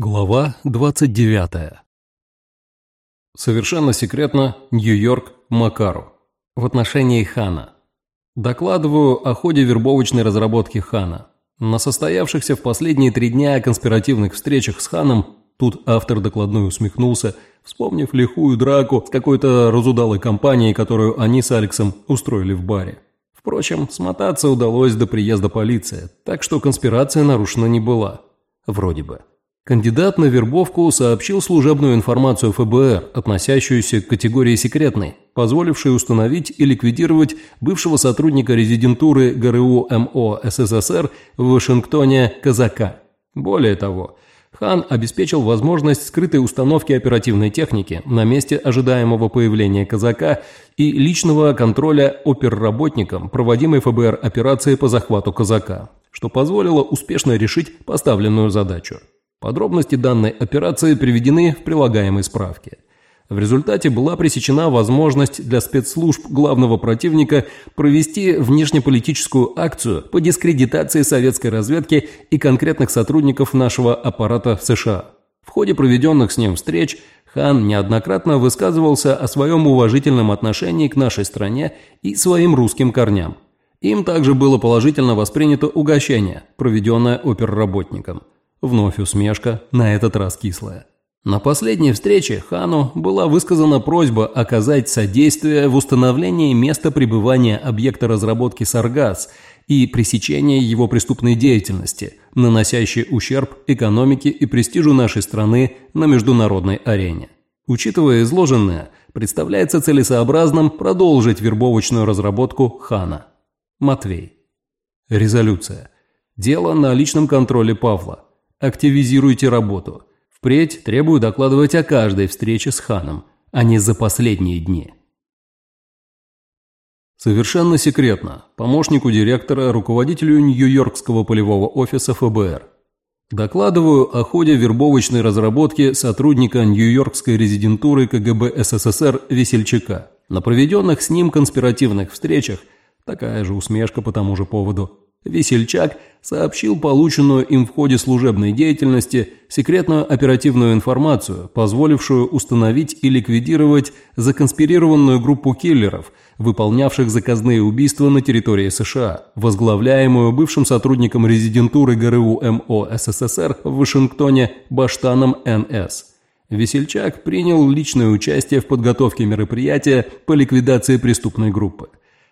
Глава 29. Совершенно секретно, Нью-Йорк, Макару. В отношении Хана. Докладываю о ходе вербовочной разработки Хана. На состоявшихся в последние три дня конспиративных встречах с Ханом, тут автор докладной усмехнулся, вспомнив лихую драку с какой-то разудалой компанией, которую они с Алексом устроили в баре. Впрочем, смотаться удалось до приезда полиции, так что конспирация нарушена не была. Вроде бы. Кандидат на вербовку сообщил служебную информацию ФБР, относящуюся к категории секретной, позволившей установить и ликвидировать бывшего сотрудника резидентуры ГРУ МО СССР в Вашингтоне Казака. Более того, Хан обеспечил возможность скрытой установки оперативной техники на месте ожидаемого появления казака и личного контроля оперработникам проводимой ФБР операции по захвату казака, что позволило успешно решить поставленную задачу. Подробности данной операции приведены в прилагаемой справке. В результате была пресечена возможность для спецслужб главного противника провести внешнеполитическую акцию по дискредитации советской разведки и конкретных сотрудников нашего аппарата в США. В ходе проведенных с ним встреч Хан неоднократно высказывался о своем уважительном отношении к нашей стране и своим русским корням. Им также было положительно воспринято угощение, проведенное оперработникам. Вновь усмешка, на этот раз кислая. На последней встрече Хану была высказана просьба оказать содействие в установлении места пребывания объекта разработки «Саргас» и пресечения его преступной деятельности, наносящей ущерб экономике и престижу нашей страны на международной арене. Учитывая изложенное, представляется целесообразным продолжить вербовочную разработку Хана. Матвей. Резолюция. Дело на личном контроле Павла. Активизируйте работу. Впредь требую докладывать о каждой встрече с ханом, а не за последние дни. Совершенно секретно. Помощнику директора, руководителю Нью-Йоркского полевого офиса ФБР. Докладываю о ходе вербовочной разработки сотрудника Нью-Йоркской резидентуры КГБ СССР Весельчака. На проведенных с ним конспиративных встречах, такая же усмешка по тому же поводу, Весельчак сообщил полученную им в ходе служебной деятельности секретную оперативную информацию, позволившую установить и ликвидировать законспирированную группу киллеров, выполнявших заказные убийства на территории США, возглавляемую бывшим сотрудником резидентуры ГРУ МО СССР в Вашингтоне Баштаном Н.С. Весельчак принял личное участие в подготовке мероприятия по ликвидации преступной группы.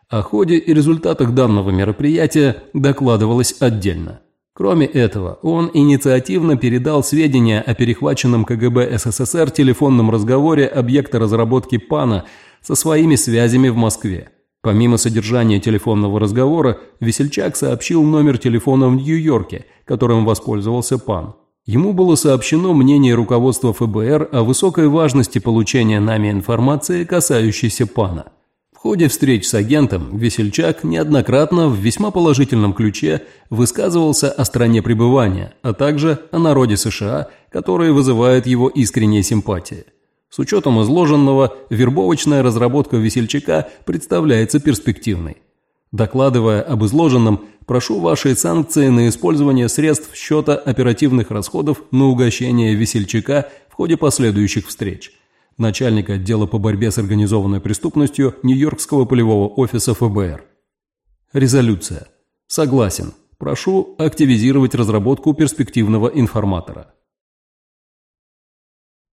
О ходе и результатах данного мероприятия докладывалось отдельно. Кроме этого, он инициативно передал сведения о перехваченном КГБ СССР телефонном разговоре объекта разработки ПАНа со своими связями в Москве. Помимо содержания телефонного разговора, Весельчак сообщил номер телефона в Нью-Йорке, которым воспользовался ПАН. Ему было сообщено мнение руководства ФБР о высокой важности получения нами информации, касающейся ПАНа. Ходе встреч с агентом Весельчак неоднократно в весьма положительном ключе высказывался о стране пребывания, а также о народе США, которые вызывают его искренние симпатии. С учетом изложенного, вербовочная разработка Весельчака представляется перспективной. Докладывая об изложенном, прошу вашей санкции на использование средств счета оперативных расходов на угощение Весельчака в ходе последующих встреч – начальника отдела по борьбе с организованной преступностью Нью-Йоркского полевого офиса ФБР. Резолюция. Согласен. Прошу активизировать разработку перспективного информатора.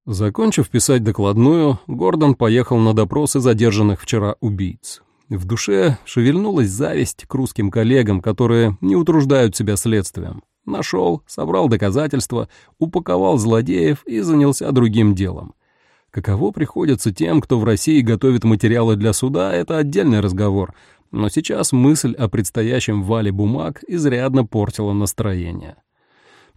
Закончив писать докладную, Гордон поехал на допросы задержанных вчера убийц. В душе шевельнулась зависть к русским коллегам, которые не утруждают себя следствием. Нашел, собрал доказательства, упаковал злодеев и занялся другим делом. Каково приходится тем, кто в России готовит материалы для суда, это отдельный разговор, но сейчас мысль о предстоящем вале бумаг изрядно портила настроение.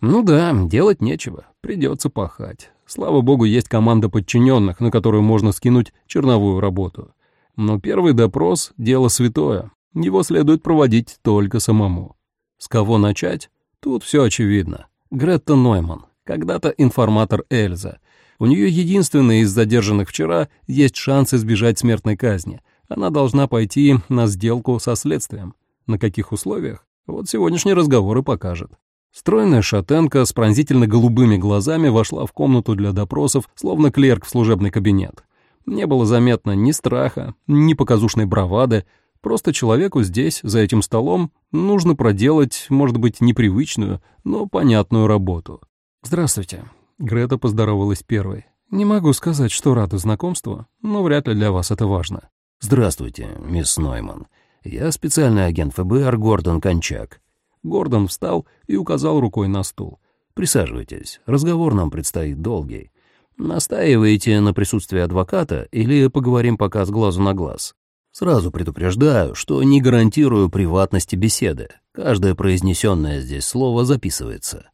Ну да, делать нечего, придется пахать. Слава богу, есть команда подчиненных, на которую можно скинуть черновую работу. Но первый допрос — дело святое, его следует проводить только самому. С кого начать? Тут все очевидно. Гретта Нойман, когда-то информатор Эльза — у нее единственный из задержанных вчера есть шанс избежать смертной казни. Она должна пойти на сделку со следствием. На каких условиях? Вот сегодняшний разговор и покажет. Стройная шатенка с пронзительно-голубыми глазами вошла в комнату для допросов, словно клерк в служебный кабинет. Не было заметно ни страха, ни показушной бравады, просто человеку здесь, за этим столом, нужно проделать, может быть, непривычную, но понятную работу. «Здравствуйте», — Грета поздоровалась первой. «Не могу сказать, что рада знакомству, но вряд ли для вас это важно». «Здравствуйте, мисс Нойман. Я специальный агент ФБР Гордон Кончак». Гордон встал и указал рукой на стул. «Присаживайтесь, разговор нам предстоит долгий. Настаиваете на присутствии адвоката или поговорим пока с глазу на глаз? Сразу предупреждаю, что не гарантирую приватности беседы. Каждое произнесенное здесь слово записывается».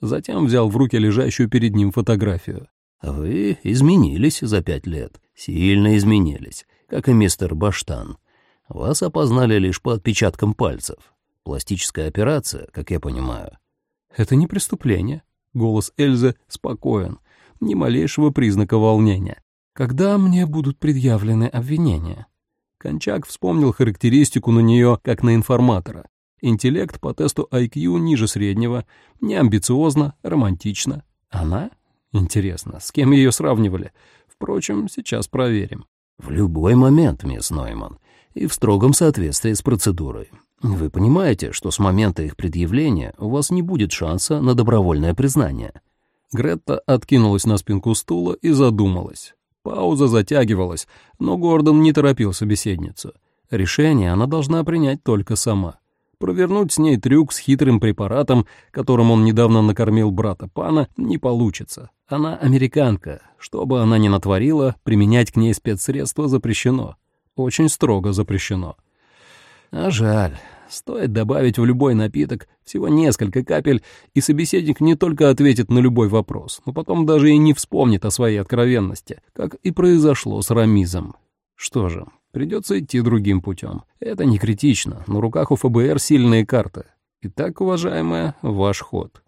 Затем взял в руки лежащую перед ним фотографию. «Вы изменились за пять лет, сильно изменились, как и мистер Баштан. Вас опознали лишь по отпечаткам пальцев. Пластическая операция, как я понимаю». «Это не преступление». Голос Эльзы спокоен, ни малейшего признака волнения. «Когда мне будут предъявлены обвинения?» Кончак вспомнил характеристику на нее, как на информатора. Интеллект по тесту IQ ниже среднего, неамбициозно, романтично. Она? Интересно, с кем ее сравнивали? Впрочем, сейчас проверим. В любой момент, мисс Нойман, и в строгом соответствии с процедурой. Вы понимаете, что с момента их предъявления у вас не будет шанса на добровольное признание. Гретта откинулась на спинку стула и задумалась. Пауза затягивалась, но Гордон не торопил собеседницу. Решение она должна принять только сама. Провернуть с ней трюк с хитрым препаратом, которым он недавно накормил брата Пана, не получится. Она американка. Что бы она ни натворила, применять к ней спецсредства запрещено. Очень строго запрещено. А жаль. Стоит добавить в любой напиток всего несколько капель, и собеседник не только ответит на любой вопрос, но потом даже и не вспомнит о своей откровенности, как и произошло с Рамизом. Что же, придется идти другим путем. Это не критично, на руках у ФБР сильные карты. Итак, уважаемая, ваш ход.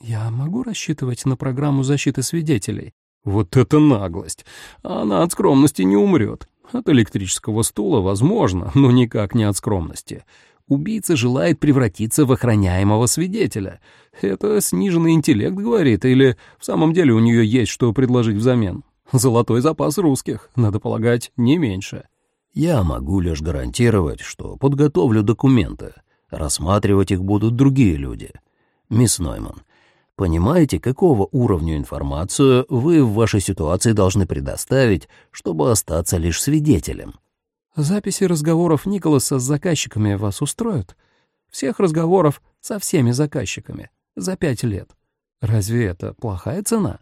«Я могу рассчитывать на программу защиты свидетелей?» Вот это наглость! Она от скромности не умрет. От электрического стула возможно, но никак не от скромности. Убийца желает превратиться в охраняемого свидетеля. Это сниженный интеллект, говорит, или в самом деле у нее есть что предложить взамен? Золотой запас русских, надо полагать, не меньше. Я могу лишь гарантировать, что подготовлю документы. Рассматривать их будут другие люди. Мисс Нойман, Понимаете, какого уровня информацию вы в вашей ситуации должны предоставить, чтобы остаться лишь свидетелем? Записи разговоров Николаса с заказчиками вас устроят? Всех разговоров со всеми заказчиками за пять лет. Разве это плохая цена?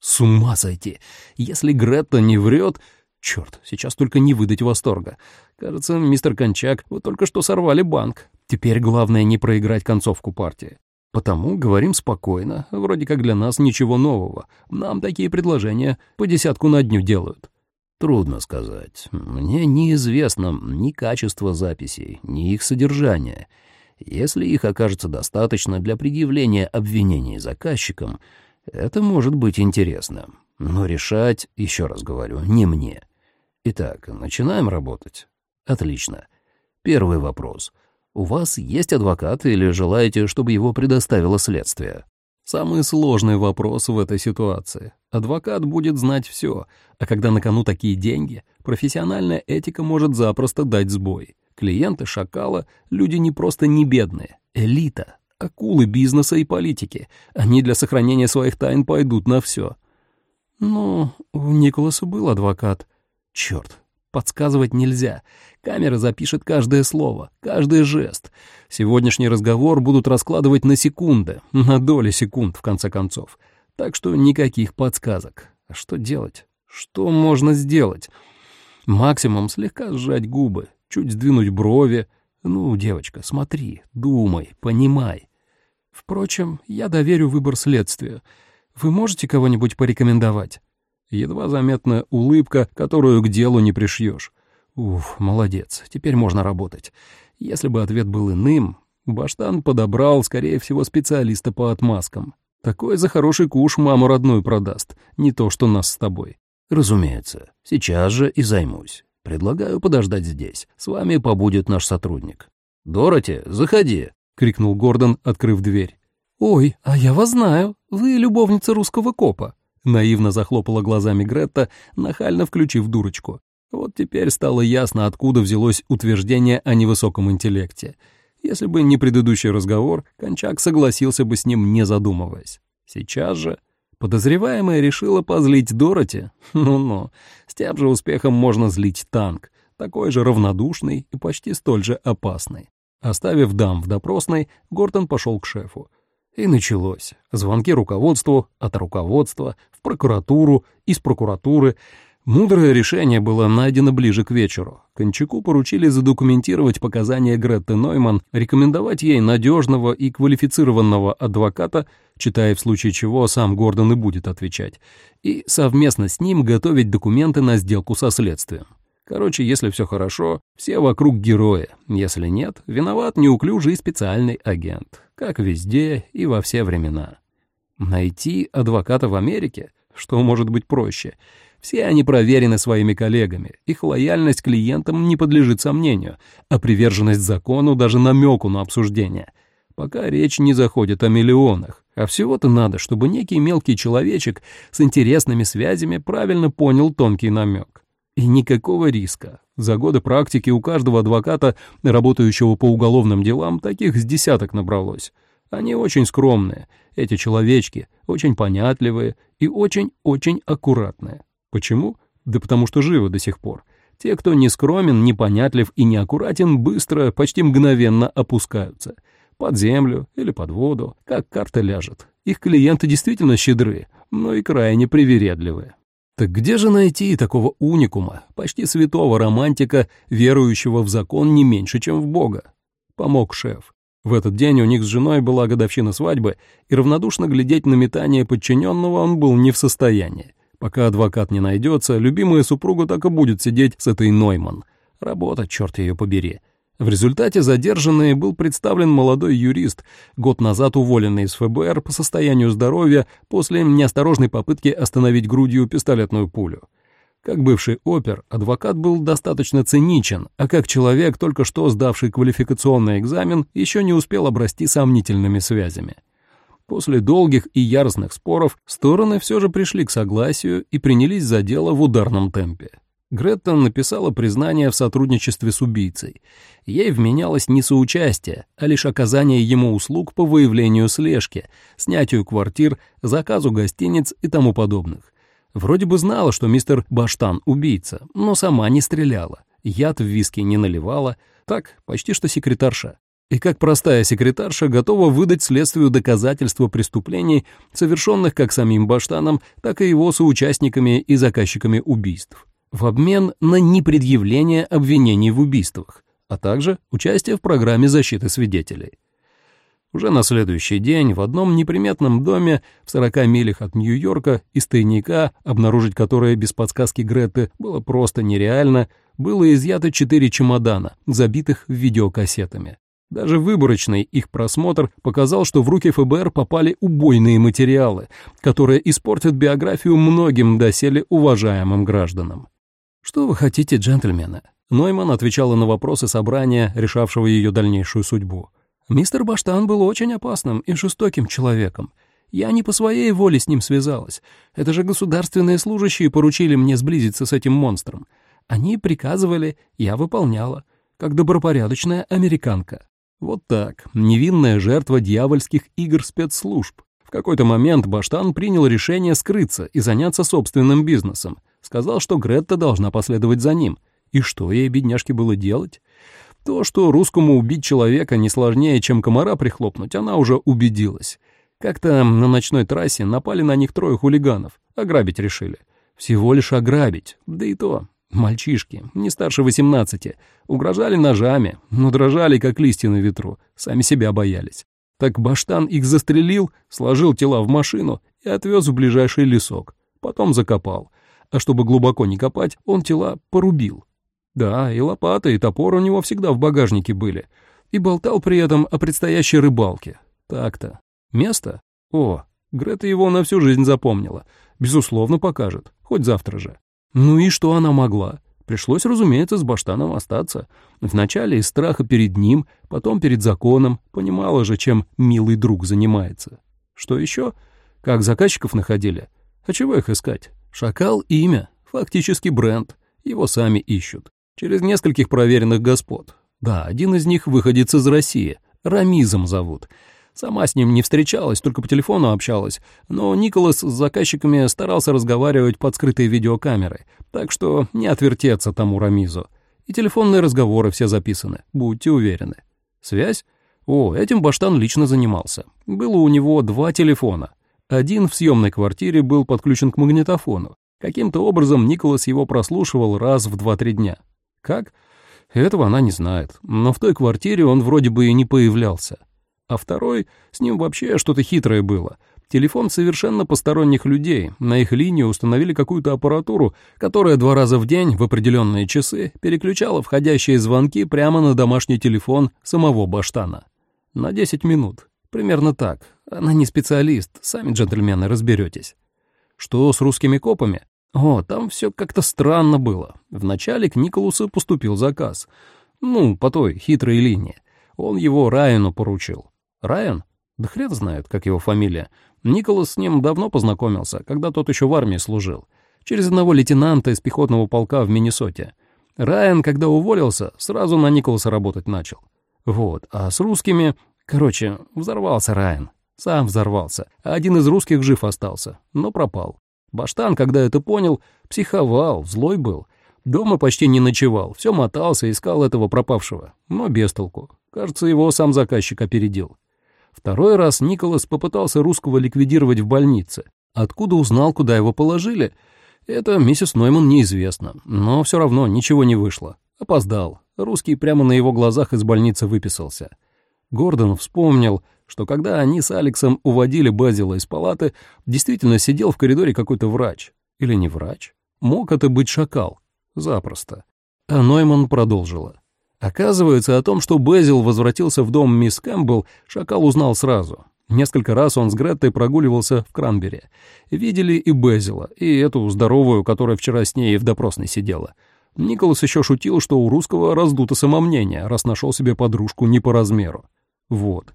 С ума сойти! Если Гретта не врет... Черт, сейчас только не выдать восторга. Кажется, мистер Кончак, вы только что сорвали банк. Теперь главное не проиграть концовку партии. Потому говорим спокойно, вроде как для нас ничего нового. Нам такие предложения по десятку на дню делают. Трудно сказать. Мне неизвестно ни качество записей, ни их содержание. Если их окажется достаточно для предъявления обвинений заказчикам, это может быть интересно. Но решать, еще раз говорю, не мне. Итак, начинаем работать? Отлично. Первый вопрос — у вас есть адвокат или желаете, чтобы его предоставило следствие? Самый сложный вопрос в этой ситуации. Адвокат будет знать все, а когда на кону такие деньги, профессиональная этика может запросто дать сбой. Клиенты «Шакала» — люди не просто не бедные, элита, акулы бизнеса и политики. Они для сохранения своих тайн пойдут на все. Ну, у Николаса был адвокат. Черт, подсказывать нельзя. Камера запишет каждое слово, каждый жест. Сегодняшний разговор будут раскладывать на секунды, на доли секунд, в конце концов. Так что никаких подсказок. А что делать? Что можно сделать? Максимум слегка сжать губы, чуть сдвинуть брови. Ну, девочка, смотри, думай, понимай. Впрочем, я доверю выбор следствию. Вы можете кого-нибудь порекомендовать? Едва заметная улыбка, которую к делу не пришьешь. Уф, молодец, теперь можно работать. Если бы ответ был иным, Баштан подобрал, скорее всего, специалиста по отмазкам. Такой за хороший куш маму родную продаст, не то что нас с тобой. Разумеется, сейчас же и займусь. Предлагаю подождать здесь. С вами побудет наш сотрудник. «Дороти, заходи!» — крикнул Гордон, открыв дверь. «Ой, а я вас знаю, вы любовница русского копа», — наивно захлопала глазами Гретта, нахально включив дурочку. Вот теперь стало ясно, откуда взялось утверждение о невысоком интеллекте. Если бы не предыдущий разговор, Кончак согласился бы с ним, не задумываясь. Сейчас же подозреваемая решила позлить Дороти? Ну-ну, с тем же успехом можно злить танк, такой же равнодушный и почти столь же опасный. Оставив дам в допросной, Гортон пошел к шефу. И началось. Звонки руководству, от руководства, в прокуратуру, из прокуратуры — Мудрое решение было найдено ближе к вечеру. Кончаку поручили задокументировать показания Гретты Нойман, рекомендовать ей надежного и квалифицированного адвоката, читая в случае чего сам Гордон и будет отвечать, и совместно с ним готовить документы на сделку со следствием. Короче, если все хорошо, все вокруг героя. Если нет, виноват неуклюжий специальный агент. Как везде и во все времена. Найти адвоката в Америке? Что может быть проще? Все они проверены своими коллегами, их лояльность клиентам не подлежит сомнению, а приверженность закону даже намеку на обсуждение. Пока речь не заходит о миллионах, а всего-то надо, чтобы некий мелкий человечек с интересными связями правильно понял тонкий намек. И никакого риска. За годы практики у каждого адвоката, работающего по уголовным делам, таких с десяток набралось. Они очень скромные, эти человечки, очень понятливые и очень-очень аккуратные. Почему? Да потому что живы до сих пор. Те, кто не скромен, непонятлив и неаккуратен, быстро, почти мгновенно опускаются. Под землю или под воду, как карта ляжет. Их клиенты действительно щедры, но и крайне привередливые. Так где же найти такого уникума, почти святого романтика, верующего в закон не меньше, чем в Бога? Помог шеф. В этот день у них с женой была годовщина свадьбы, и равнодушно глядеть на метание подчиненного он был не в состоянии. Пока адвокат не найдется, любимая супруга так и будет сидеть с этой Нойман. Работа, черт ее побери. В результате задержанный был представлен молодой юрист, год назад уволенный из ФБР по состоянию здоровья после неосторожной попытки остановить грудью пистолетную пулю. Как бывший опер, адвокат был достаточно циничен, а как человек, только что сдавший квалификационный экзамен, еще не успел обрасти сомнительными связями. После долгих и яростных споров стороны все же пришли к согласию и принялись за дело в ударном темпе. Гретта написала признание в сотрудничестве с убийцей. Ей вменялось не соучастие, а лишь оказание ему услуг по выявлению слежки, снятию квартир, заказу гостиниц и тому подобных. Вроде бы знала, что мистер Баштан убийца, но сама не стреляла, яд в виски не наливала, так, почти что секретарша и как простая секретарша готова выдать следствию доказательства преступлений, совершенных как самим Баштаном, так и его соучастниками и заказчиками убийств, в обмен на непредъявление обвинений в убийствах, а также участие в программе защиты свидетелей. Уже на следующий день в одном неприметном доме в 40 милях от Нью-Йорка из тайника, обнаружить которое без подсказки Греты было просто нереально, было изъято четыре чемодана, забитых видеокассетами. Даже выборочный их просмотр показал, что в руки ФБР попали убойные материалы, которые испортят биографию многим доселе уважаемым гражданам. «Что вы хотите, джентльмены?» Нойман отвечала на вопросы собрания, решавшего ее дальнейшую судьбу. «Мистер Баштан был очень опасным и жестоким человеком. Я не по своей воле с ним связалась. Это же государственные служащие поручили мне сблизиться с этим монстром. Они приказывали, я выполняла, как добропорядочная американка. Вот так, невинная жертва дьявольских игр спецслужб. В какой-то момент Баштан принял решение скрыться и заняться собственным бизнесом. Сказал, что Гретта должна последовать за ним. И что ей, бедняжке, было делать? То, что русскому убить человека не сложнее, чем комара прихлопнуть, она уже убедилась. Как-то на ночной трассе напали на них трое хулиганов. Ограбить решили. Всего лишь ограбить. Да и то, Мальчишки, не старше восемнадцати, угрожали ножами, но дрожали, как листья на ветру, сами себя боялись. Так Баштан их застрелил, сложил тела в машину и отвез в ближайший лесок. Потом закопал. А чтобы глубоко не копать, он тела порубил. Да, и лопата, и топор у него всегда в багажнике были. И болтал при этом о предстоящей рыбалке. Так-то. Место? О, Грета его на всю жизнь запомнила. Безусловно, покажет. Хоть завтра же. Ну и что она могла? Пришлось, разумеется, с Баштаном остаться. Вначале из страха перед ним, потом перед законом. Понимала же, чем милый друг занимается. Что еще? Как заказчиков находили? А чего их искать? Шакал — имя, фактически бренд. Его сами ищут. Через нескольких проверенных господ. Да, один из них выходец из России. Рамизом зовут. Сама с ним не встречалась, только по телефону общалась, но Николас с заказчиками старался разговаривать под скрытой видеокамерой, так что не отвертеться тому Рамизу. И телефонные разговоры все записаны, будьте уверены. Связь? О, этим Баштан лично занимался. Было у него два телефона. Один в съемной квартире был подключен к магнитофону. Каким-то образом Николас его прослушивал раз в два-три дня. Как? Этого она не знает, но в той квартире он вроде бы и не появлялся. А второй, с ним вообще что-то хитрое было. Телефон совершенно посторонних людей. На их линию установили какую-то аппаратуру, которая два раза в день в определенные часы переключала входящие звонки прямо на домашний телефон самого Баштана. На 10 минут. Примерно так. Она не специалист, сами джентльмены разберетесь. Что с русскими копами? О, там все как-то странно было. Вначале к Николасу поступил заказ. Ну, по той хитрой линии. Он его Райану поручил. Райан? Да хрен знает, как его фамилия. Николас с ним давно познакомился, когда тот еще в армии служил. Через одного лейтенанта из пехотного полка в Миннесоте. Райан, когда уволился, сразу на Николаса работать начал. Вот, а с русскими... Короче, взорвался Райан. Сам взорвался. Один из русских жив остался, но пропал. Баштан, когда это понял, психовал, злой был. Дома почти не ночевал, все мотался, искал этого пропавшего, но без толку. Кажется, его сам заказчик опередил. Второй раз Николас попытался русского ликвидировать в больнице. Откуда узнал, куда его положили? Это миссис Нойман неизвестно, но все равно ничего не вышло. Опоздал. Русский прямо на его глазах из больницы выписался. Гордон вспомнил, что когда они с Алексом уводили Базила из палаты, действительно сидел в коридоре какой-то врач. Или не врач? Мог это быть шакал? Запросто. А Нойман продолжила. Оказывается, о том, что Безил возвратился в дом мисс Кэмпбелл, Шакал узнал сразу. Несколько раз он с Греттой прогуливался в Кранбери. Видели и Безила, и эту здоровую, которая вчера с ней в допросной сидела. Николас еще шутил, что у русского раздуто самомнение, раз нашел себе подружку не по размеру. Вот.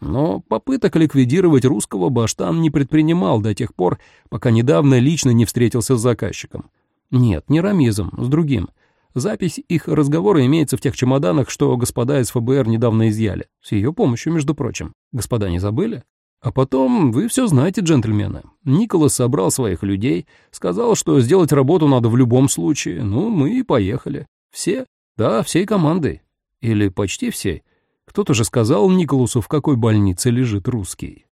Но попыток ликвидировать русского Баштан не предпринимал до тех пор, пока недавно лично не встретился с заказчиком. Нет, не Рамизом, с другим. Запись их разговора имеется в тех чемоданах, что господа из ФБР недавно изъяли. С ее помощью, между прочим. Господа не забыли? А потом, вы все знаете, джентльмены. Николас собрал своих людей, сказал, что сделать работу надо в любом случае. Ну, мы и поехали. Все? Да, всей командой. Или почти всей. Кто-то же сказал Николасу, в какой больнице лежит русский.